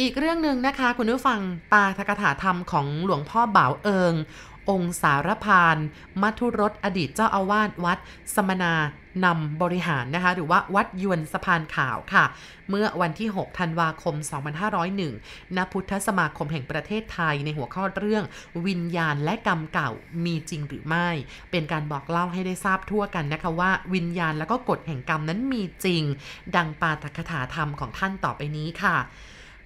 อีกเรื่องหนึ่งนะคะ คุณผู้ฟังปาทกถาธรรมของหลวงพ่อบ่าวเอิง องค์สารพาน มัทุรสอดีตเจ้าอาวาสวัด สมนานำบริหารนะคะ หรือว่าวัดยวนสะพานขาวค่ะ เมื่อวันที่ 6 ธันวาคม 2501 ณ พุทธสมาคมแห่งประเทศไทยในหัวข้อเรื่อง วิญญาณและกรรมเก่ามีจริงหรือไม่ เป็นการบอกเล่าให้ได้ทราบทั่วกันนะคะว่า วิญญาณและก็กฎแห่งกรรมนั้นมีจริง ดังปาฐกถาธรรมของท่านต่อไปนี้ค่ะ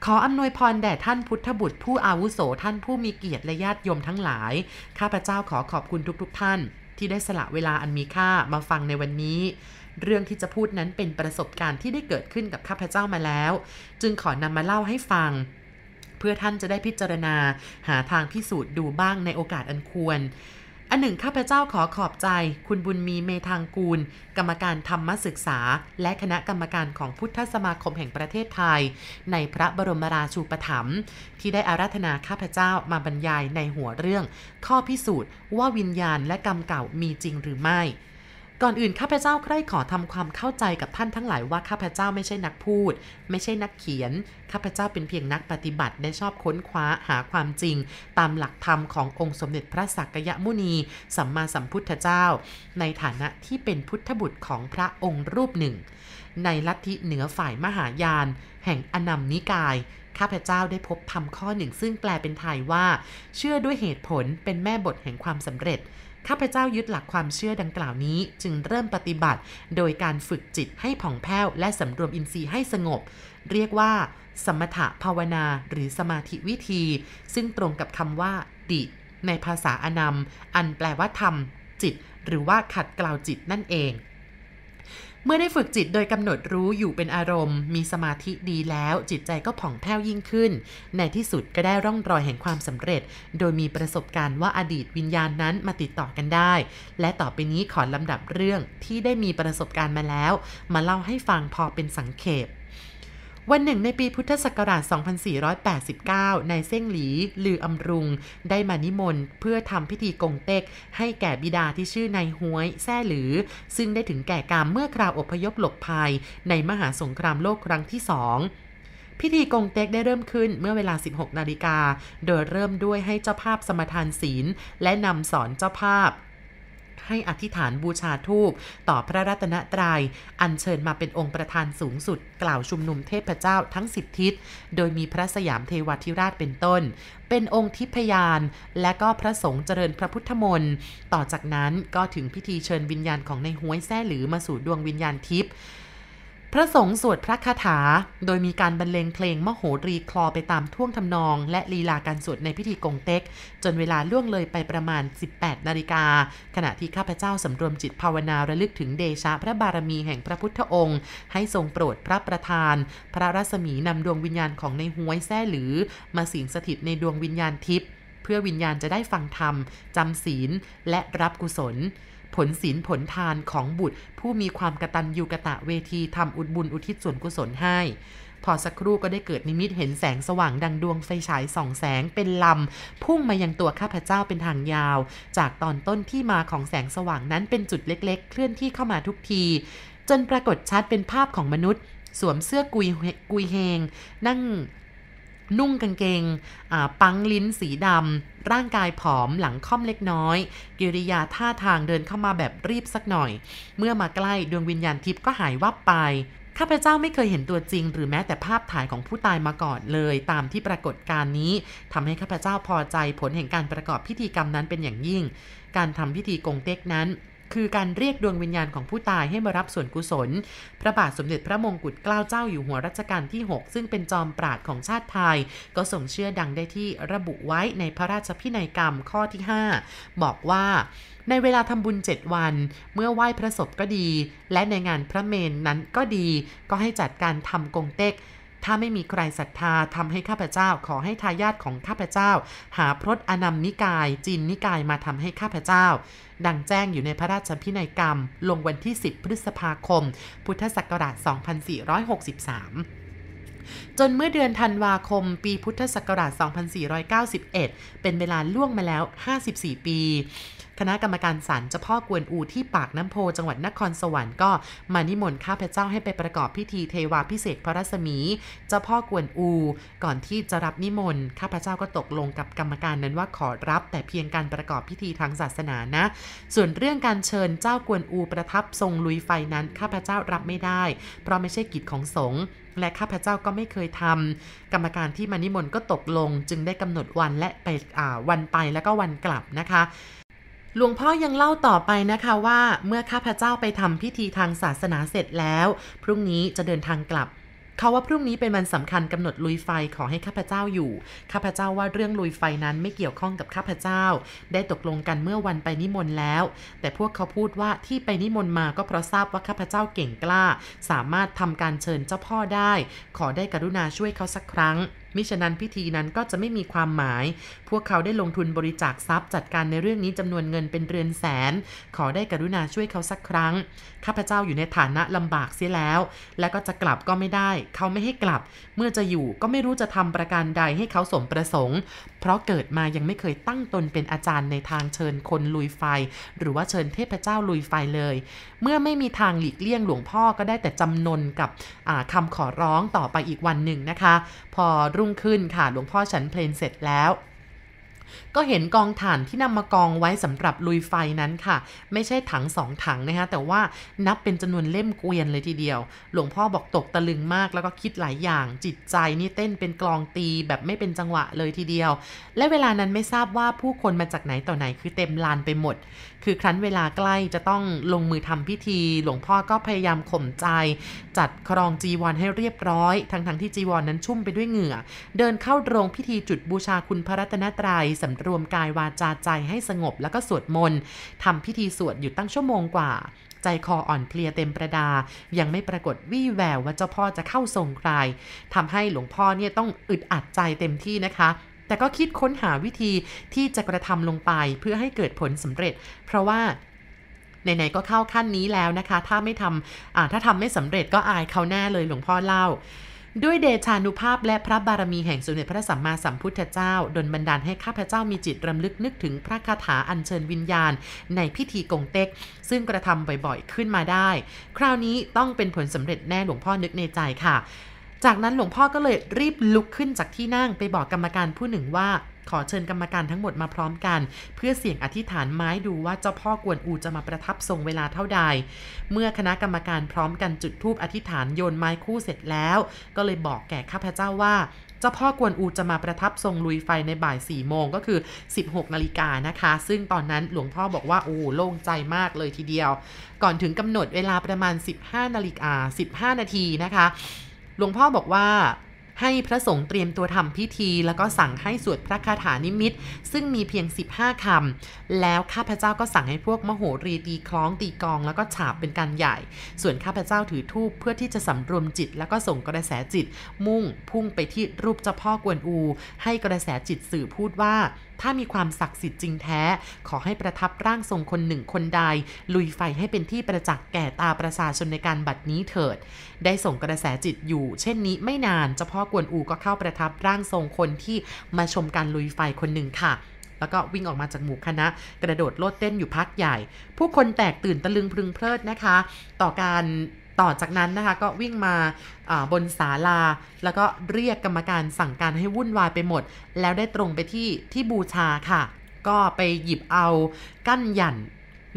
ขออำนวยพรแด่ท่านพุทธบุตรผู้อาวุโสท่านผู้มีเกียรติและญาติโยมทั้งหลาย ข้าพเจ้าขอขอบคุณทุกๆทท่าน ที่ได้สละเวลาอันมีค่ามาฟังในวันนี้ เรื่องที่จะพูดนั้นเป็นประสบการณ์ที่ได้เกิดขึ้นกับข้าพเจ้ามาแล้ว จึงขอนำมาเล่าให้ฟัง เพื่อท่านจะได้พิจารณา หาทางพิสูจน์ดูบ้างในโอกาสอันควร อันหนึ่งข้าพเจ้าขอขอบใจ คุณบุญมีเมทางกูล กรรมการธรรมศึกษา และคณะกรรมการของพุทธสมาคมแห่งประเทศไทย ในพระบรมราชูปถัมภ์ที่ได้อาราธนาข้าพเจ้ามาบรรยายในหัวเรื่อง ข้อพิสูจน์ว่าวิญญาณและกรรมเก่ามีจริงหรือไม่ ก่อนอื่นข้าพเจ้าใคร่ขอทำความเข้าใจกับท่านทั้งหลายว่าข้าพเจ้าไม่ใช่นักพูด ไม่ใช่นักเขียน ข้าพเจ้าเป็นเพียงนักปฏิบัติได้ชอบค้นคว้าหาความจริง ตามหลักธรรมขององค์สมเด็จพระสักยมุนี สัมมาสัมพุทธเจ้า ในฐานะที่เป็นพุทธบุตรของพระองค์รูปหนึ่ง ในลัทธิเหนือฝ่ายมหายาน แห่งอนัมนิกายข้าพเจ้าได้พบธรรมข้อหนึ่งซึ่งแปลเป็นไทยว่า เชื่อด้วยเหตุผลเป็นแม่บทแห่งความสำเร็จ ข้าพเจ้ายึดหลักความเชื่อดังกล่าวนี้จึงเริ่มปฏิบัติ โดยการฝึกจิตให้ผ่องแผ้วและสำรวมอินทรีย์ให้สงบ เรียกว่า สมถะภาวนาหรือสมาธิวิธี ซึ่งตรงกับคำว่า ติ ในภาษาอนามอันแปลว่าธรรมจิต หรือว่าขัดเกลาจิตนั่นเอง เมื่อได้ฝึกจิตโดยกำหนดรู้อยู่เป็นอารมณ์ มีสมาธิดีแล้ว จิตใจก็ผ่องแผ้วยิ่งขึ้น ในที่สุดก็ได้ร่องรอยแห่งความสำเร็จ โดยมีประสบการณ์ว่าอดีตวิญญาณนั้นมาติดต่อกันได้ และต่อไปนี้ขอลำดับเรื่องที่ได้มีประสบการณ์มาแล้ว มาเล่าให้ฟังพอเป็นสังเขป วันหนึ่งในปีพุทธศักราช 2489 นายเส้งหลี ลืออำรุง ได้มานิมนต์เพื่อทำพิธีกงเต็ก ให้แก่บิดาที่ชื่อนายห้วยแซ่หรือ ซึ่งได้ถึงแก่กรรมเมื่อคราวอพยพหลบภัย ในมหาสงครามโลกครั้งที่สองพิธีกงเต็กได้เริ่มขึ้นเมื่อเวลา 16 นาฬิกา โดยเริ่มด้วยให้เจ้าภาพสมทานศีล และนำสอนเจ้าภาพ ให้อธิษฐานบูชาทูปต่อพระรัตนตรยัย อัญเชิญมาเป็นองค์ประธานสูงสุด กล่าวชุมนุมเทพเจ้าทั้งสิบทิศ โดยมีพระสยามเทวทิราชเป็นต้น เป็นองค์ทิพยาน และก็พระสงฆ์เจริญพระพุทธมนต์ ต่อจากนั้นก็ถึงพิธีเชิญวิญญาณของในห้วยแซ่หรือมาสู่ดวงวิญญาณทิพย์ พระสงฆ์สวดพระคาถา โดยมีการบรรเลงเพลงมโหรีคลอไปตามท่วงทำนอง และลีลาการสวดในพิธีกงเต็ก จนเวลาล่วงเลยไปประมาณ 18 นาฬิกา ขณะที่ข้าพเจ้าสำรวมจิตภาวนาระลึกถึงเดชะพระบารมีแห่งพระพุทธองค์ ให้ทรงโปรดพระประธาน พระรัศมีนำดวงวิญญาณของในห้วยแซ่หรือ มาสิงสถิตในดวงวิญญาณทิพย์เพื่อวิญญาณจะได้ฟังธรรมจำศีลและรับกุศล ผลศีลผลทานของบุตร ผู้มีความกตัญญูกะตะเวทีทำอุดบุญอุทิศส่วนกุศลให้ พอสักครู่ก็ได้เกิดนิมิตเห็นแสงสว่างดังดวงไฟฉายส่องแสงเป็นลำ พุ่งมายังตัวข้าพเจ้าเป็นทางยาว จากตอนต้นที่มาของแสงสว่างนั้นเป็นจุดเล็ก ๆ เคลื่อนที่เข้ามาทุกที จนปรากฏชัดเป็นภาพของมนุษย์ สวมเสื้อกุยกุยเฮง นั่ง นุ่งกางเกงปังลิ้นสีดำ ร่างกายผอมหลังค่อมเล็กน้อย กิริยาท่าทางเดินเข้ามาแบบรีบสักหน่อย เมื่อมาใกล้ดวงวิญญาณทิพย์ก็หายวับไปข้าพเจ้าไม่เคยเห็นตัวจริง หรือแม้แต่ภาพถ่ายของผู้ตายมาก่อนเลย ตามที่ปรากฏการนี้ทำให้ข้าพเจ้าพอใจผลแห่งการประกอบพิธีกรรมนั้นเป็นอย่างยิ่ง การทำพิธีกงเต็กนั้น คือการเรียกดวงวิญญาณของผู้ตายให้มารับส่วนกุศล พระบาทสมเด็จพระมงกุฎเกล้าเจ้าอยู่หัวรัชกาลที่ 6 ซึ่งเป็นจอมปราดของชาติไทย ก็ส่งเชื่อดังได้ที่ระบุไว้ในพระราชพินัยกรรมข้อที่ 5 บอกว่าในเวลาทำบุญ 7 วัน เมื่อไหว้พระศพก็ดี และในงานพระเมนนั้นก็ดี ก็ให้จัดการทำกงเต็ก ถ้าไม่มีใครศรัทธาทำให้ข้าพเจ้าขอให้ทายาทของข้าพเจ้า หาพรตอนัมนิกาย จีนนิกายมาทำให้ข้าพเจ้า ดังแจ้งอยู่ในพระราชพินัยกรรม ลงวันที่ 10 พฤษภาคม พุทธศักราช 2463จนเมื่อเดือนธันวาคม ปีพุทธศักราช 2491 เป็นเวลาล่วงมาแล้ว 54 ปี คณะกรรมการศาลเจ้าพ่อกวนอูที่ปากน้ำโพจังหวัดนครสวรรค์ก็มานิมนต์ข้าพเจ้าให้ไปประกอบพิธีเทวาพิเศษพระรัศมี เจ้าพ่อกวนอู ก่อนที่จะรับนิมนต์ข้าพเจ้าก็ตกลงกับกรรมการนั้นว่าขอรับ แต่เพียงการประกอบพิธีทางศาสนานะ ส่วนเรื่องการเชิญเจ้ากวนอูประทับทรงลุยไฟนั้นข้าพเจ้ารับไม่ได้ เพราะไม่ใช่กิจของสงฆ์และข้าพเจ้าก็ไม่เคยทำกรรมการที่มานิมนต์ก็ตกลง จึงได้กำหนดวันและไปวันไปแล้วก็วันกลับนะคะ หลวงพ่อยังเล่าต่อไปนะคะว่าเมื่อข้าพเจ้าไปทำพิธีทางศาสนาเสร็จแล้ว พรุ่งนี้จะเดินทางกลับเขาว่าพรุ่งนี้เป็นวันสำคัญกำหนดลุยไฟขอให้ข้าพเจ้าอยู่ ข้าพเจ้าว่าเรื่องลุยไฟนั้นไม่เกี่ยวข้องกับข้าพเจ้า ได้ตกลงกันเมื่อวันไปนิมนต์แล้ว แต่พวกเขาพูดว่าที่ไปนิมนต์มาก็เพราะทราบว่าข้าพเจ้าเก่งกล้า สามารถทำการเชิญเจ้าพ่อได้ ขอได้กรุณาช่วยเขาสักครั้งมิฉะนั้นพิธีนั้นก็จะไม่มีความหมาย พวกเขาได้ลงทุนบริจาคทรัพย์จัดการในเรื่องนี้จำนวนเงินเป็นเรือนแสน ขอได้กรุณาช่วยเขาสักครั้ง ข้าพเจ้าอยู่ในฐานะลำบากเสียแล้ว และก็จะกลับก็ไม่ได้ เขาไม่ให้กลับ เมื่อจะอยู่ก็ไม่รู้จะทำประการใดให้เขาสมประสงค์ เพราะเกิดมายังไม่เคยตั้งตนเป็นอาจารย์ในทางเชิญคนลุยไฟ หรือว่าเชิญเทพเจ้าลุยไฟเลย เมื่อไม่มีทางหลีกเลี่ยงหลวงพ่อก็ได้แต่จำนนกับคำขอร้องต่อไปอีกวันหนึ่งนะคะ พอรุ่งขึ้นค่ะหลวงพ่อฉันเพลนเสร็จแล้ว ก็เห็นกองถ่านที่นำมากองไว้สำหรับลุยไฟนั้นค่ะ ไม่ใช่ถังสองถังนะคะแต่ว่านับเป็นจำนวนเล่มเกวียนเลยทีเดียว หลวงพ่อบอกตกตะลึงมากแล้วก็คิดหลายอย่าง จิตใจนี่เต้นเป็นกลองตีแบบไม่เป็นจังหวะเลยทีเดียว และเวลานั้นไม่ทราบว่าผู้คนมาจากไหนต่อไหนคือเต็มลานไปหมด คือครั้นเวลาใกล้จะต้องลงมือทำพิธี หลวงพ่อก็พยายามข่มใจ จัดครองจีวรให้เรียบร้อย ทั้งทั้งที่จีวรนนั้นชุ่มไปด้วยเหงื่อ เดินเข้าโรงพิธีจุดบูชาคุณพระรัตนตรัยสำรรวมกายวาจาใจให้สงบแล้วก็สวดมนต์ทำพิธีสวดอยู่ตั้งชั่วโมงกว่า ใจคออ่อนเพลียเต็มประดา ยังไม่ปรากฏวี่แววว่าเจ้าพ่อจะเข้าทรงใครทำให้หลวงพ่อเนี่ยต้องอึดอัดใจเต็มที่นะคะแต่ก็คิดค้นหาวิธีที่จะกระทำลงไปเพื่อให้เกิดผลสำเร็จ เพราะว่าไหนๆก็เข้าขั้นนี้แล้วนะคะ ถ้าไม่ทำถ้าทำไม่สำเร็จก็อายเขาแน่เลยหลวงพ่อเล่า ด้วยเดชานุภาพและพระบารมีแห่งสมเด็จพระสัมมาสัมพุทธเจ้าดลบันดาลให้ข้าพเจ้ามีจิตรำลึกนึกถึงพระคาถาอัญเชิญวิญญาณ ในพิธีกงเต็ก ซึ่งกระทำบ่อยๆ ขึ้นมาได้ คราวนี้ต้องเป็นผลสำเร็จแน่หลวงพ่อนึกในใจค่ะ จากนั้นหลวงพ่อก็เลยรีบลุกขึ้นจากที่นั่งไปบอกกรรมการผู้หนึ่งว่า ขอเชิญกรรมการทั้งหมดมาพร้อมกัน เพื่อเสี่ยงอธิษฐานไม้ดูว่าเจ้าพ่อกวนอูจะมาประทับทรงเวลาเท่าใด เมื่อคณะกรรมการพร้อมกันจุดธูปอธิษฐานโยนไม้คู่เสร็จแล้ว ก็เลยบอกแก่ข้าพเจ้าว่าเจ้าพ่อกวนอูจะมาประทับทรงลุยไฟในบ่าย4โมงก็คือ 16นาฬิกานะคะ ซึ่งตอนนั้นหลวงพ่อบอกว่า โอ้โล่งใจมากเลยทีเดียว ก่อนถึงกำหนดเวลาประมาณ 15นาฬิกา15 นาทีนะคะ หลวงพ่อบอกว่า ให้พระสงฆ์เตรียมตัวทำพิธี แล้วก็สั่งให้สวดพระคาถานิมิต ซึ่งมีเพียง 15คำแล้วข้าพเจ้าก็สั่งให้พวกมโหรีตีคล้องตีกอง แล้วก็ฉาบเป็นการใหญ่ ส่วนข้าพเจ้าถือทูปเพื่อที่จะสำรวมจิต แล้วก็ส่งกระแสจิต มุ่งพุ่งไปที่รูปเจ้าพ่อกวนอู ให้กระแสจิตสื่อพูดว่า ถ้ามีความศักดิ์สิทธิ์จริงแท้ ขอให้ประทับร่างทรงคนหนึ่งคนใด ลุยไฟให้เป็นที่ประจักษ์แก่ตาประชาชนในการบัดนี้เถิด ได้ส่งกระแสจิตอยู่ เช่นนี้ไม่นานเจ้าพ่อกวนอูก็เข้าประทับร่างทรงคนที่มาชมการลุยไฟคนหนึ่งค่ะแล้วก็วิ่งออกมาจากหมู่คณะ กระโดดโลดเต้นอยู่พักใหญ่ ผู้คนแตกตื่นตะลึงพึงเพลิดนะคะ ต่อการ ต่อจากนั้นนะคะก็วิ่งมาบนศาลา แล้วก็เรียกกรรมการสั่งการให้วุ่นวายไปหมด แล้วได้ตรงไปที่ที่บูชาค่ะ ก็ไปหยิบเอากั้นหยัน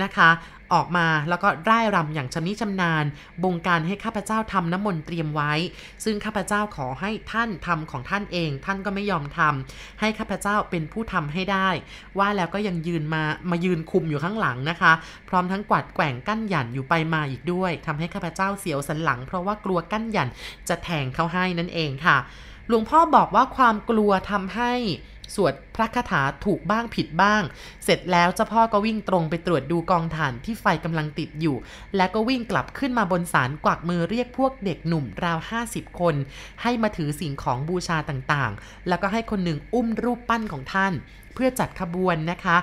นะคะ ออกมาแล้วก็ร่ายรำอย่างชำนิชำนาญ บงการให้ข้าพเจ้าทำน้ำมนต์เตรียมไว้ ซึ่งข้าพเจ้าขอให้ท่านทำของท่านเอง ท่านก็ไม่ยอมทำให้ข้าพเจ้าเป็นผู้ทำให้ได้ ว่าแล้วก็ยังยืนมามายืนคุมอยู่ข้างหลังนะคะ พร้อมทั้งกวาดแกว่งกั้นหยันอยู่ไปมาอีกด้วยทำให้ข้าพเจ้าเสียวสันหลัง เพราะว่ากลัวกั้นหยันจะแทงเขาให้นั่นเองค่ะ หลวงพ่อบอกว่าความกลัวทำให้ สวดพระคาถาถูกบ้างผิดบ้าง เสร็จแล้วเจ้าพ่อก็วิ่งตรงไปตรวจดูกองถ่านที่ไฟกำลังติดอยู่ แล้วก็วิ่งกลับขึ้นมาบนศาลกวักมือเรียกพวกเด็กหนุ่มราว 50 คน ให้มาถือสิ่งของบูชาต่างๆ แล้วก็ให้คนหนึ่งอุ้มรูปปั้นของท่าน เพื่อจัดขบวนนะคะ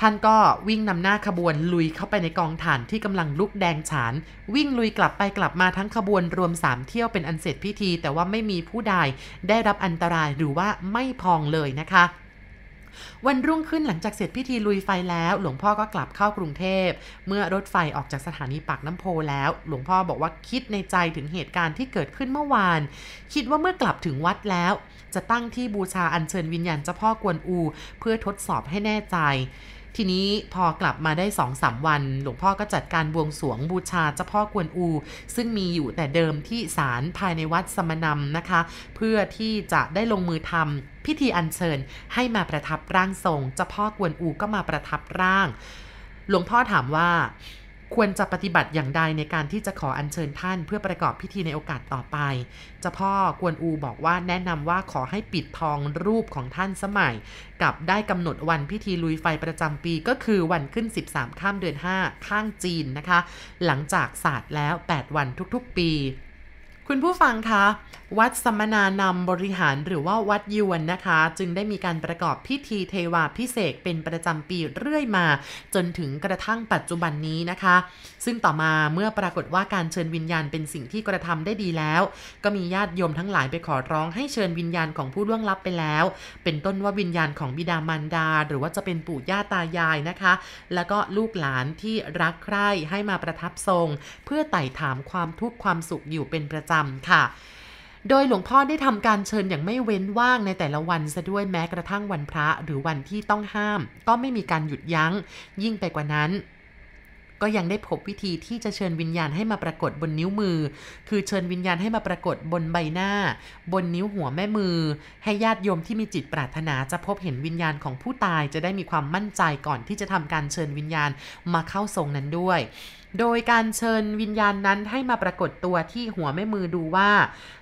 ท่านก็วิ่งนำหน้าขบวนลุยเข้าไปในกองถ่านที่กำลังลุกแดงฉาน วิ่งลุยกลับไปกลับมาทั้งขบวนรวม 3 เที่ยวเป็นอันเสร็จพิธี แต่ว่าไม่มีผู้ใดได้รับอันตรายหรือว่าไม่พองเลยนะคะวันรุ่งขึ้นหลังจากเสร็จพิธีลุยไฟแล้ว หลวงพ่อก็กลับเข้ากรุงเทพ เมื่อรถไฟออกจากสถานีปากน้ำโพแล้ว หลวงพ่อบอกว่าคิดในใจถึงเหตุการณ์ที่เกิดขึ้นเมื่อวาน คิดว่าเมื่อกลับถึงวัดแล้ว จะตั้งที่บูชาอัญเชิญวิญญาณเจ้าพ่อกวนอู เพื่อทดสอบให้แน่ใจ ทีนี้พอกลับมาได้สองสามวัน หลวงพ่อก็จัดการบวงสรวงบูชาเจ้าพ่อกวนอู ซึ่งมีอยู่แต่เดิมที่ศาลภายในวัดสมณมนะคะ เพื่อที่จะได้ลงมือทำพิธีอัญเชิญให้มาประทับร่างทรงเจ้าพ่อกวนอูก็มาประทับร่าง หลวงพ่อถามว่า ควรจะปฏิบัติอย่างใดในการที่จะขออัญเชิญท่านเพื่อประกอบพิธีในโอกาสต่อไป เจ้าพ่อกวนอูบอกว่าแนะนำว่าขอให้ปิดทองรูปของท่านสมัย กับได้กำหนดวันพิธีลุยไฟประจำปีก็คือวันขึ้น 13 ข้ามเดือน 5 ข้างจีนนะคะ หลังจากศาสตร์แล้ว 8 วันทุกๆ ปี คุณผู้ฟังคะ วัดสมณานำบริหารหรือว่าวัดยวนนะคะ จึงได้มีการประกอบพิธีเทวาพิเศษเป็นประจำปีเรื่อยมา จนถึงกระทั่งปัจจุบันนี้นะคะ ซึ่งต่อมาเมื่อปรากฏว่าการเชิญวิญญาณเป็นสิ่งที่กระทำได้ดีแล้ว ก็มีญาติโยมทั้งหลายไปขอร้องให้เชิญวิญญาณของผู้ล่วงลับไปแล้ว เป็นต้นว่าวิญญาณของบิดามารดา หรือว่าจะเป็นปู่ย่าตายายนะคะ แล้วก็ลูกหลานที่รักใคร่ให้มาประทับทรง เพื่อไต่ถามความทุกข์ความสุขอยู่เป็นประจำค่ะ โดยหลวงพ่อได้ทำการเชิญอย่างไม่เว้นว่างในแต่ละวันซะด้วยแม้กระทั่งวันพระหรือวันที่ต้องห้าม ก็ไม่มีการหยุดยัง้ง ยิ่งไปกว่านั้นก็ยังได้พบวิธีที่จะเชิญวิญญาณให้มาปรากฏบนนิ้วมือ คือเชิญวิญญาณให้มาปรากฏบนใบหน้า บนนิ้วหัวแม่มือ ให้ญาติโยมที่มีจิตปรารถนาจะพบเห็นวิญญาณของผู้ตายจะได้มีความมั่นใจก่อนที่จะทำการเชิญวิญญาณมาเข้าทรงนั้นด้วย โดยการเชิญวิญญาณนั้นให้มาปรากฏตัวที่หัวแม่มือดูว่า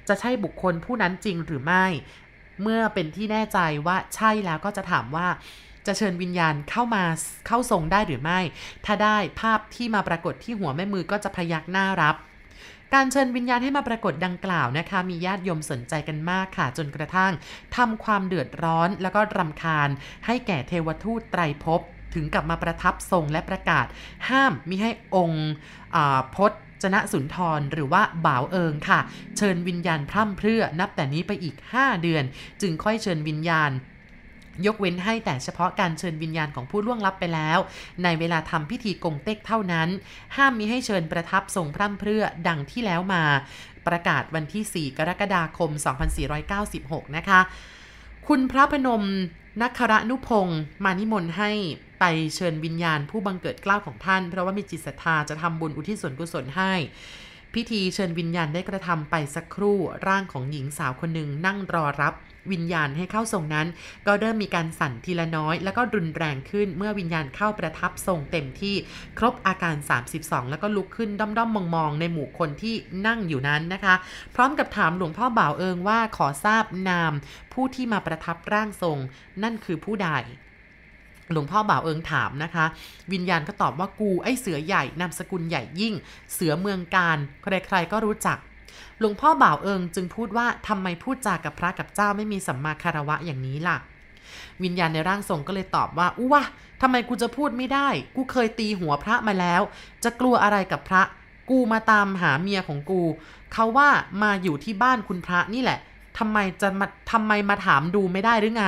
จะใช่บุคคลผู้นั้นจริงหรือไม่ เมื่อเป็นที่แน่ใจว่าใช่แล้วก็จะถามว่าจะเชิญวิญญาณเข้ามาเข้าทรงได้หรือไม่ ถ้าได้ภาพที่มาปรากฏที่หัวแม่มือก็จะพยักหน้ารับ การเชิญวิญญาณให้มาปรากฏดังกล่าวนะคะ มีญาติโยมสนใจกันมากค่ะ จนกระทั่งทำความเดือดร้อนแล้วก็รำคาญให้แก่เทวทูตไตรภพ ถึงกลับมาประทับทรงและประกาศ ห้ามมิให้องค์พจจนะสุนทรหรือว่าบ่าวเอิงค่ะ เชิญวิญญาณพร่ำเพรื่อนับแต่นี้ไปอีก 5 เดือน จึงค่อยเชิญวิญญาณยกเว้นให้แต่เฉพาะการเชิญวิญญาณของผู้ล่วงลับไปแล้ว ในเวลาทำพิธีกงเต็กเท่านั้น ห้ามมิให้เชิญประทับทรงพร่ำเพรื่อดังที่แล้วมา ประกาศวันที่ 4 กรกฎาคม 2496 นะคะ คุณพระพนม นักคระนุพงศ์มานิมนต์ให้ไปเชิญวิญญาณผู้บังเกิดเกล้าวของท่าน เพราะว่ามีจิตศรัทธาจะทำบุญอุทิศส่วนกุศลให้ พิธีเชิญวิญญาณได้กระทำไปสักครู่ร่างของหญิงสาวคนหนึ่งนั่งรอรับ วิญญาณให้เข้าทรงนั้น ก็เริ่มมีการสั่นทีละน้อย แล้วก็รุนแรงขึ้นเมื่อวิญญาณเข้าประทับทรงเต็มที่ครบอาการ 32 แล้วก็ลุกขึ้นด้อมๆมองๆในหมู่คนที่นั่งอยู่นั้นนะคะ พร้อมกับถามหลวงพ่อบ่าวเอิงว่าขอทราบนาม ผู้ที่มาประทับร่างทรง นั่นคือผู้ใดหลวงพ่อบ่าวเอิงถามนะคะ วิญญาณก็ตอบว่ากูไอเสือใหญ่นามสกุลใหญ่ยิ่ง เสือเมืองการ ใครๆก็รู้จัก หลวงพ่อบ่าวเอิงจึงพูดว่าทำไมพูดจากับพระกับเจ้าไม่มีสัมมาคารวะอย่างนี้ล่ะ วิญญาณในร่างทรงก็เลยตอบว่าอู้วะทำไมกูจะพูดไม่ได้ กูเคยตีหัวพระมาแล้ว จะกลัวอะไรกับพระ กูมาตามหาเมียของกู เขาว่ามาอยู่ที่บ้านคุณพระนี่แหละทำไมจะมาทำไมมาถามดูไม่ได้หรือไง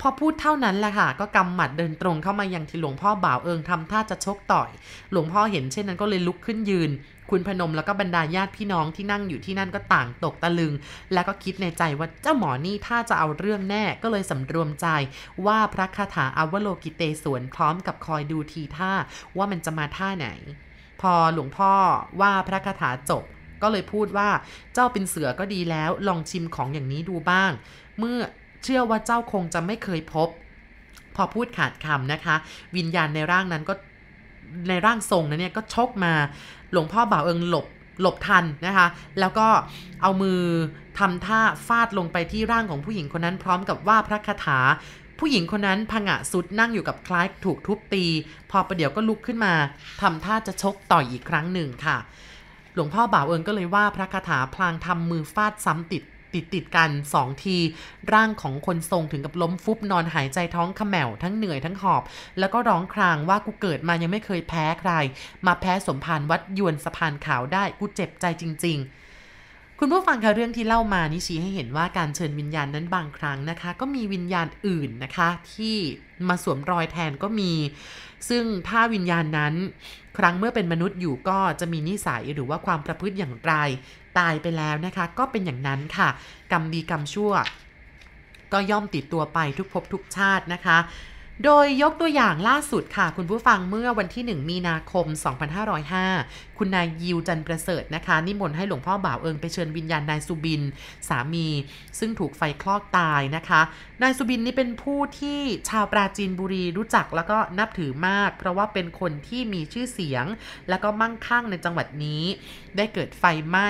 พอพูดเท่านั้นแหละค่ะ ก็กำหมัดเดินตรงเข้ามายังที่หลวงพ่อบ่าวเอิงทำท่าจะชกต่อย หลวงพ่อเห็นเช่นนั้นก็เลยลุกขึ้นยืน คุณพนมแล้วก็บรรดาญาติพี่น้องที่นั่งอยู่ที่นั่นก็ต่างตกตะลึง แล้วก็คิดในใจว่าเจ้าหมอนี่ถ้าจะเอาเรื่องแน่ก็เลยสำรวมใจ ว่าพระคาถาอาวโลกิเตสวนพร้อมกับคอยดูทีท่าว่ามันจะมาท่าไหน พอหลวงพ่อว่าพระคาถาจบก็เลยพูดว่าเจ้าเป็นเสือก็ดีแล้ว ลองชิมของอย่างนี้ดูบ้าง เมื่อเชื่อว่าเจ้าคงจะไม่เคยพบ พอพูดขาดคำนะคะ วิญญาณในร่างนั้นก็ในร่างทรงนั้นเนี่ยก็ชกมา หลวงพ่อบ่าวเอิงหลบหลบทันนะคะ แล้วก็เอามือทำท่าฟาดลงไปที่ร่างของผู้หญิงคนนั้นพร้อมกับว่าพระคาถา ผู้หญิงคนนั้นผงะสุดนั่งอยู่กับคล้ายถูกทุบตี พอประเดี๋ยวก็ลุกขึ้นมาทำท่าจะชกต่อยอีกครั้งหนึ่งค่ะ หลวงพ่อบ่าวเอิงก็เลยว่าพระคาถาพลางทำมือฟาดซ้ำติด ติดติดกันสองที ร่างของคนทรงถึงกับล้มฟุบนอนหายใจท้องขมแมวทั้งเหนื่อยทั้งหอบ แล้วก็ร้องครางว่ากูเกิดมายังไม่เคยแพ้ใคร มาแพ้สมภารวัดยวนสะพานขาวได้กูเจ็บใจจริง ๆคุณผู้ฟังคะเรื่องที่เล่ามานี่ชี้ให้เห็นว่าการเชิญวิญญาณนั้นบางครั้งนะคะ ก็มีวิญญาณอื่นนะคะ ที่มาสวมรอยแทนก็มี ซึ่งถ้าวิญญาณนั้น ครั้งเมื่อเป็นมนุษย์อยู่ก็จะมีนิสัยหรือว่าความประพฤติอย่างไร ตายไปแล้วนะคะ ก็เป็นอย่างนั้นค่ะ กรรมดีกรรมชั่ว ก็ย่อมติดตัวไปทุกภพทุกชาตินะคะ โดยยกตัวอย่างล่าสุดค่ะ คุณผู้ฟังเมื่อวันที่ 1 มีนาคม 2505 คุณนายยิวจันประเสริฐนะคะ นิมนต์ให้หลวงพ่อบ่าวเอิงไปเชิญวิญญาณนายสุบิน สามี ซึ่งถูกไฟคลอกตายนะคะ นายสุบินนี่เป็นผู้ที่ชาวปราจีนบุรีรู้จักแล้วก็นับถือมาก เพราะว่าเป็นคนที่มีชื่อเสียง แล้วก็มั่งคั่งในจังหวัดนี้ ได้เกิดไฟไหม้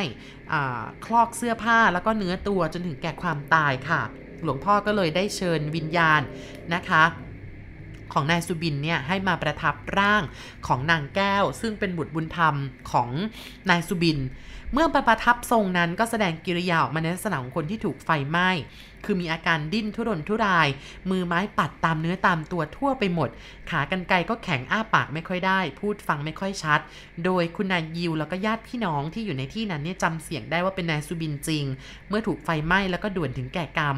คลอกเสื้อผ้าแล้วก็เนื้อตัวจนถึงแก่ความตายค่ะ หลวงพ่อก็เลยได้เชิญวิญญาณนะคะ ของนายสุบินเนี่ยให้มาประทับร่างของนางแก้ว ซึ่งเป็นบุตรบุญธรรมของนายสุบิน เมื่อประทับทรงนั้นก็แสดงกิริยาออกมาในลักษณะของคนที่ถูกไฟไหม้ คือมีอาการดิ้นทุรนทุราย มือไม้ปัดตามเนื้อตามตัวทั่วไปหมด ขากรรไกรก็แข็งอ้าปากไม่ค่อยได้ พูดฟังไม่ค่อยชัด โดยคุณนายยิวแล้วก็ญาติพี่น้องที่อยู่ในที่นั้นเนี่ยจำเสียงได้ว่าเป็นนายสุบินจริง เมื่อถูกไฟไหม้แล้วก็ด่วนถึงแก่กรรม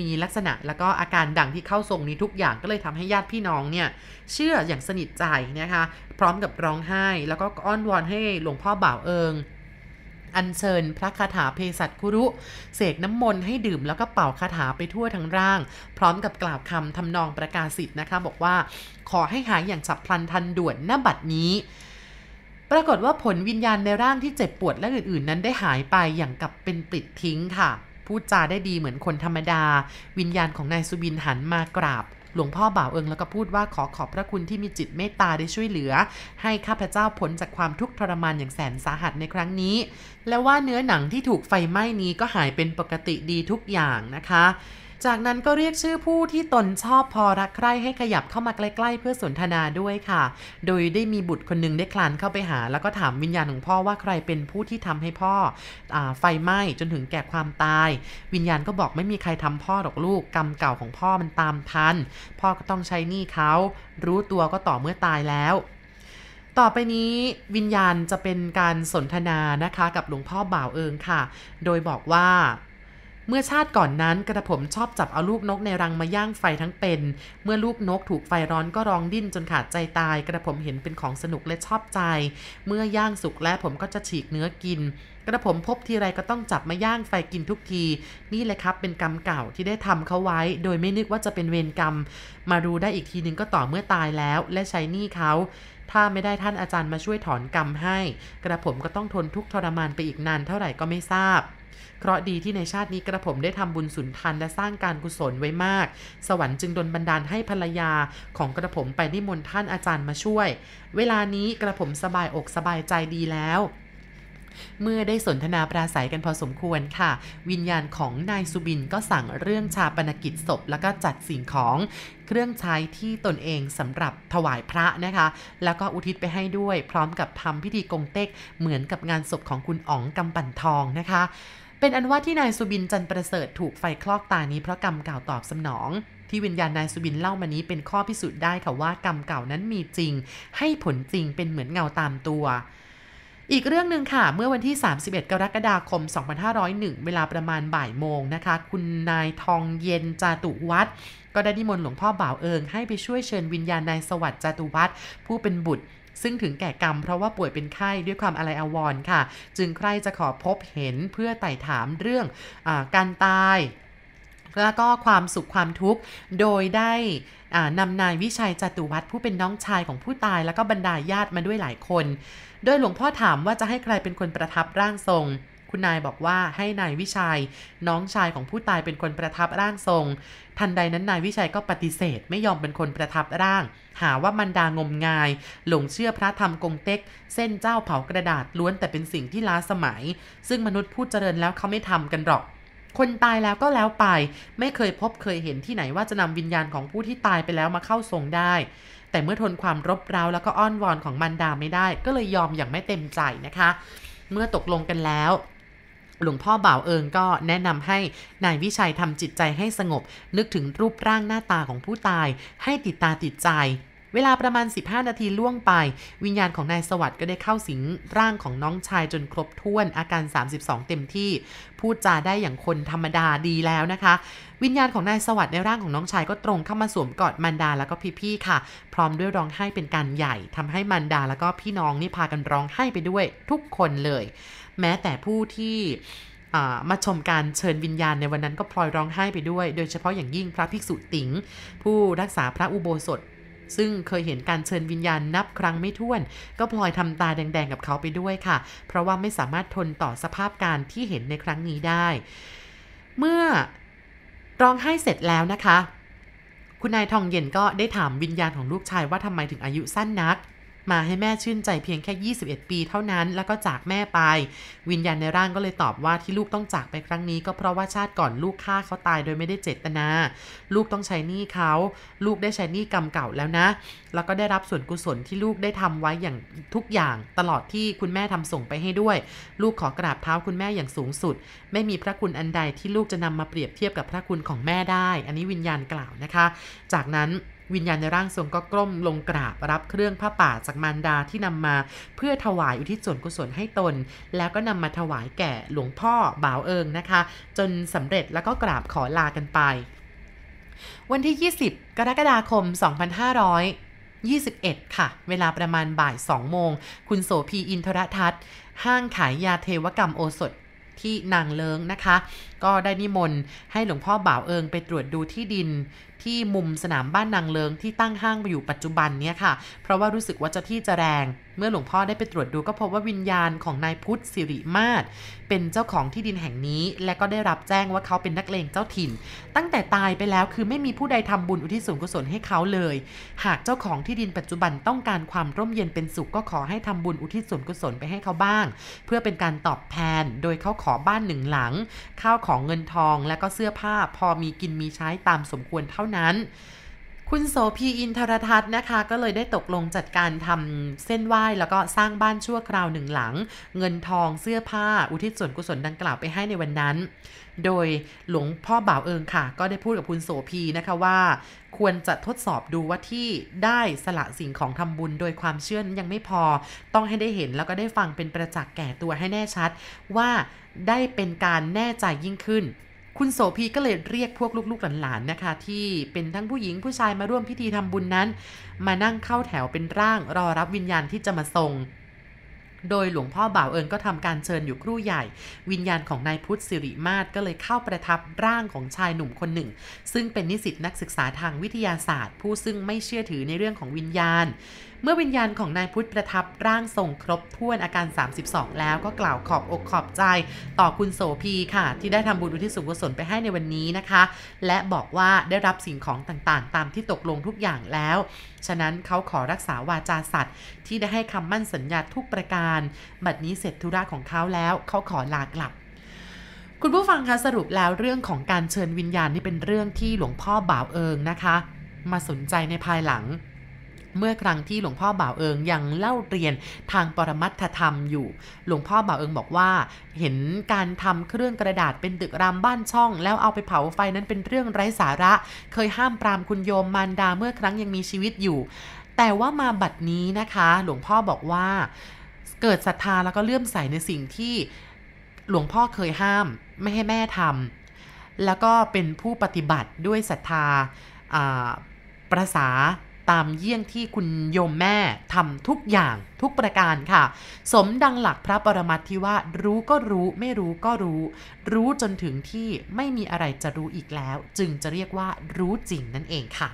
มีลักษณะแล้วก็อาการดังที่เข้าทรงนี้ทุกอย่างก็เลยทำให้ญาติพี่น้องเนี่ยเชื่ออย่างสนิทใจนะคะ พร้อมกับร้องไห้ แล้วก็อ้อนวอนให้หลวงพ่อบ่าวเอิง อัญเชิญพระคาถาเภสัชคุรุ เสกน้ำมนต์ให้ดื่มแล้วก็เป่าคาถาไปทั่วทั้งร่าง พร้อมกับกล่าวคำทำนองประกาศสิทธิ์นะคะ บอกว่าขอให้หายอย่างฉับพลันทันด่วนณบัดนี้ ปรากฏว่าผลวิญญาณในร่างที่เจ็บปวดและอื่นๆ นั้นได้หายไปอย่างกับเป็นปลิดทิ้งค่ะ พูดจาได้ดีเหมือนคนธรรมดา วิญญาณของนายสุบินหันมากราบ หลวงพ่อบ่าวเอิงแล้วก็พูดว่าขอขอบพระคุณที่มีจิตเมตตาได้ช่วยเหลือ ให้ข้าพเจ้าพ้นจากความทุกข์ทรมานอย่างแสนสาหัสในครั้งนี้ และว่าเนื้อหนังที่ถูกไฟไหม้นี้ก็หายเป็นปกติดีทุกอย่างนะคะ จากนั้นก็เรียกชื่อผู้ที่ตนชอบพอรักใคร่ให้ขยับเข้ามาใกล้ๆ เพื่อสนทนาด้วยค่ะ โดยได้มีบุตรคนหนึ่งได้คลานเข้าไปหา แล้วก็ถามวิญญาณของพ่อว่าใครเป็นผู้ที่ทำให้พ่ออไฟไหม้จนถึงแก่ความตาย วิญญาณก็บอกไม่มีใครทำพ่อหรอกลูกกรรมเก่าของพ่อมันตามทัน พ่อก็ต้องใช้หนี้เขา รู้ตัวก็ต่อเมื่อตายแล้วต่อไปนี้วิญญาณจะเป็นการสนทนานะคะกับหลวงพ่อบ่าวเอิงค่ะ โดยบอกว่า เมื่อชาติก่อนนั้นกระผมชอบจับเอาลูกนกในรังมาย่างไฟทั้งเป็น เมื่อลูกนกถูกไฟร้อนก็ร้องดิ้นจนขาดใจตาย กระผมเห็นเป็นของสนุกและชอบใจ เมื่อย่างสุกแล้วผมก็จะฉีกเนื้อกิน กระผมพบทีไรก็ต้องจับมาย่างไฟกินทุกที นี่แหละครับเป็นกรรมเก่าที่ได้ทำเขาไว้ โดยไม่นึกว่าจะเป็นเวรกรรม มารู้ได้อีกทีนึงก็ต่อเมื่อตายแล้ว และใช้หนี้เขาถ้าไม่ได้ท่านอาจารย์มาช่วยถอนกรรมให้ กระผมก็ต้องทนทุกข์ทรมานไปอีกนานเท่าไหร่ก็ไม่ทราบ เคราะดีที่ในชาตินี้กระผมได้ทำบุญสุนทันและสร้างการกุศลไว้มาก สวรรค์จึงดลบันดาลให้ภรรยาของกระผมไปนิมนต์ท่านอาจารย์มาช่วย เวลานี้กระผมสบายอกสบายใจดีแล้วเมื่อได้สนทนาปราศัยกันพอสมควรค่ะ วิญญาณของนายสุบินก็สั่งเรื่องชาปนกิจศพ แล้วก็จัดสิ่งของเครื่องใช้ที่ตนเองสำหรับถวายพระนะคะ แล้วก็อุทิศไปให้ด้วย พร้อมกับทำพิธีกงเต็กเหมือนกับงานศพของคุณอ๋องกำปั่นทองนะคะ เป็นอันว่าที่นายสุบินจันประเสริฐถูกไฟคลอกตานี้เพราะกรรมเก่าตอบสนอง ที่วิญญาณนายสุบินเล่ามานี้เป็นข้อพิสูจน์ได้ค่ะว่ากรรมเก่านั้นมีจริง ให้ผลจริงเป็นเหมือนเงาตามตัวอีกเรื่องหนึ่งค่ะ เมื่อวันที่ 31 กรกฎาคม 2501 เวลาประมาณบ่ายโมงนะคะ คุณนายทองเย็นจาตุวัฒน์ ก็ได้นิมนต์หลวงพ่อบ่าวเอิงให้ไปช่วยเชิญวิญญาณนายสวัสดิ์จตุวัฒน์ผู้เป็นบุตรซึ่งถึงแก่กรรมเพราะว่าป่วยเป็นไข้ด้วยความอะไรอาวรณ์ค่ะ จึงใครจะขอพบเห็นเพื่อไต่ถามเรื่องอการตายแล้วก็ความสุขความทุกข์ โดยได้นำนายวิชัยจตุวัฒน์ผู้เป็นน้องชายของผู้ตาย แล้วก็บรรดาญาติมาด้วยหลายคน โดยหลวงพ่อถามว่าจะให้ใครเป็นคนประทับร่างทรง คุณนายบอกว่าให้นายวิชัย น้องชายของผู้ตายเป็นคนประทับร่างทรง ทันใดนั้นนายวิชัยก็ปฏิเสธไม่ยอมเป็นคนประทับร่าง หาว่ามันดางมงาย หลงเชื่อพระธรรมกงเต็ก เส้นเจ้าเผากระดาษล้วนแต่เป็นสิ่งที่ล้าสมัย ซึ่งมนุษย์ผู้เจริญแล้วเขาไม่ทำกันหรอกคนตายแล้วก็แล้วไป ไม่เคยพบเคยเห็นที่ไหนว่าจะนำวิญญาณของผู้ที่ตายไปแล้วมาเข้าทรงได้ แต่เมื่อทนความรบเร้าแล้วก็อ้อนวอนของมันดาไม่ได้ ก็เลยยอมอย่างไม่เต็มใจนะคะ เมื่อตกลงกันแล้ว หลวงพ่อบ่าวเอิงก็แนะนำให้นายวิชัยทำจิตใจให้สงบ นึกถึงรูปร่างหน้าตาของผู้ตาย ให้ติดตาติดใจ เวลาประมาณ 15 นาทีล่วงไป วิญญาณของนายสวัสด์ก็ได้เข้าสิงร่างของน้องชายจนครบถ้วนอาการ 32 เต็มที่ พูดจาได้อย่างคนธรรมดาดีแล้วนะคะ วิญญาณของนายสวัสด์ในร่างของน้องชายก็ตรงเข้ามาสวมกอดมันดาแล้วก็พี่ๆค่ะ พร้อมด้วยร้องไห้เป็นการใหญ่ทำให้มันดาแล้วก็พี่น้องนี่พากันร้องไห้ไปด้วยทุกคนเลย แม้แต่ผู้ที่มาชมการเชิญวิญญาณในวันนั้นก็พลอยร้องไห้ไปด้วย โดยเฉพาะอย่างยิ่งพระภิกษุติ๋งผู้รักษาพระอุโบสถ ซึ่งเคยเห็นการเชิญวิญญาณนับครั้งไม่ถ้วน ก็พลอยทำตาแดงๆกับเขาไปด้วยค่ะ เพราะว่าไม่สามารถทนต่อสภาพการที่เห็นในครั้งนี้ได้ เมื่อร้องไห้เสร็จแล้วนะคะ คุณนายทองเย็นก็ได้ถามวิญญาณของลูกชายว่าทำไมถึงอายุสั้นนัก มาให้แม่ชื่นใจเพียงแค่ 21 ปีเท่านั้น แล้วก็จากแม่ไป วิญญาณในร่างก็เลยตอบว่าที่ลูกต้องจากไปครั้งนี้ ก็เพราะว่าชาติก่อนลูกฆ่าเขาตายโดยไม่ได้เจตนา ลูกต้องใช้หนี้เขาลูกได้ใช้หนี้กรรมเก่าแล้วนะ แล้วก็ได้รับส่วนกุศลที่ลูกได้ทำไว้อย่างทุกอย่างตลอดที่คุณแม่ทำส่งไปให้ด้วย ลูกขอกราบเท้าคุณแม่อย่างสูงสุด ไม่มีพระคุณอันใดที่ลูกจะนำมาเปรียบเทียบกับพระคุณของแม่ได้ อันนี้วิญญาณกล่าวนะคะ จากนั้น วิญญาณในร่างทรงก็กล้มลงกราบรับเครื่องผ้าป่าจากมารดาที่นำมา เพื่อถวายอุทิศส่วนกุศลให้ตน แล้วก็นำมาถวายแก่หลวงพ่อบ่าวเอิงนะคะ จนสำเร็จแล้วก็กราบขอลากันไป วันที่ 20 กรกฎาคม 2521 ค่ะ เวลาประมาณบ่าย 2 โมง คุณโสพีอินทรทัศน์ ห้างขายยาเทวกรรมโอสถที่นางเลิงนะคะ ก็ได้นิมนต์ให้หลวงพ่อบ่าวเอิงไปตรวจดูที่ดิน ที่มุมสนามบ้านนางเลิงที่ตั้งห้างมาอยู่ปัจจุบันเนี่ยค่ะ เพราะว่ารู้สึกว่าจะที่จะแรง เมื่อหลวงพ่อได้ไปตรวจดูก็พบว่าวิญญาณของนายพุทธสิริมาศเป็นเจ้าของที่ดินแห่งนี้ และก็ได้รับแจ้งว่าเขาเป็นนักเลงเจ้าถิ่น ตั้งแต่ตายไปแล้วคือไม่มีผู้ใดทำบุญอุทิศส่วนกุศลให้เขาเลย หากเจ้าของที่ดินปัจจุบันต้องการความร่มเย็นเป็นสุขก็ขอให้ทำบุญอุทิศส่วนกุศลไปให้เขาบ้าง เพื่อเป็นการตอบแทนโดยเขาขอบ้านหนึ่งหลัง ข้าวของเงินทองและก็เสื้อผ้าพอมีกินมีใช้ตามสมควรเท่านั้นคุณโสพีอินทรทัศน์นะคะ ก็เลยได้ตกลงจัดการทำเส้นไหว้แล้วก็สร้างบ้านชั่วคราวหนึ่งหลัง เงินทองเสื้อผ้า อุทิศส่วนกุศลดังกล่าวไปให้ในวันนั้น โดยหลวงพ่อบ่าวเอิงค่ะ ก็ได้พูดกับคุณโสพีนะคะว่าควรจะทดสอบดูว่าที่ได้สละสิ่งของทำบุญโดยความเชื่อนั้นยังไม่พอ ต้องให้ได้เห็นแล้วก็ได้ฟังเป็นประจักษ์แก่ตัวให้แน่ชัด ว่าได้เป็นการแน่ใจยิ่งขึ้น คุณโสพีก็เลยเรียกพวกลูกๆหลานๆนะคะ ที่เป็นทั้งผู้หญิงผู้ชายมาร่วมพิธีทำบุญนั้น มานั่งเข้าแถวเป็นร่างรอรับวิญญาณที่จะมาทรงโดยหลวงพ่อบ่าวเอิญก็ทำการเชิญอยู่ครู่ใหญ่ วิญญาณของนายพุทธสิริมาศก็เลยเข้าประทับร่างของชายหนุ่มคนหนึ่ง ซึ่งเป็นนิสิตนักศึกษาทางวิทยาศาสตร์ ผู้ซึ่งไม่เชื่อถือในเรื่องของวิญญาณ มื่อวิญญาณของนายพุทธประทับร่างทรงครบถ้วนอาการ 32 แล้วก็กล่าวขอบอกขอบใจ ต่อคุณโสพีค่ะ ที่ได้ทำบุญอุทิศส่วนกุศลไปให้ในวันนี้นะคะ และบอกว่าได้รับสิ่งของต่างๆ ตามที่ตกลงทุกอย่างแล้ว ฉะนั้นเขาขอรักษาวาจาสัตว์ ที่ได้ให้คำมั่นสัญญาทุกประการ บัดนี้เสร็จธุระของเขาแล้ว เขาขอลากลับคุณผู้ฟังคะสรุปแล้วเรื่องของการเชิญวิญญาณนี่เป็นเรื่องที่หลวงพ่อบ่าวเอิงนะคะ มาสนใจในภายหลัง เมื่อครั้งที่หลวงพ่อบ่าวเอิงยังเล่าเรียนทางปรมัตถธรรมอยู่ หลวงพ่อบ่าวเอิงบอกว่า เห็นการทำเครื่องกระดาษเป็นตึกรามบ้านช่อง แล้วเอาไปเผาไฟนั้นเป็นเรื่องไร้สาระ เคยห้ามปรามคุณโยมมารดาเมื่อครั้งยังมีชีวิตอยู่ แต่ว่ามาบัดนี้นะคะ หลวงพ่อบอกว่าเกิดศรัทธาแล้วก็เลื่อมใสในสิ่งที่หลวงพ่อเคยห้ามไม่ให้แม่ทำแล้วก็เป็นผู้ปฏิบัติด้วยศรัทธาประษา ตามเยี่ยงที่คุณโยมแม่ทำทุกอย่างทุกประการค่ะ สมดังหลักพระปรมัตที่ว่ารู้ก็รู้ไม่รู้ก็รู้ รู้จนถึงที่ไม่มีอะไรจะรู้อีกแล้ว จึงจะเรียกว่ารู้จริงนั่นเองค่ะ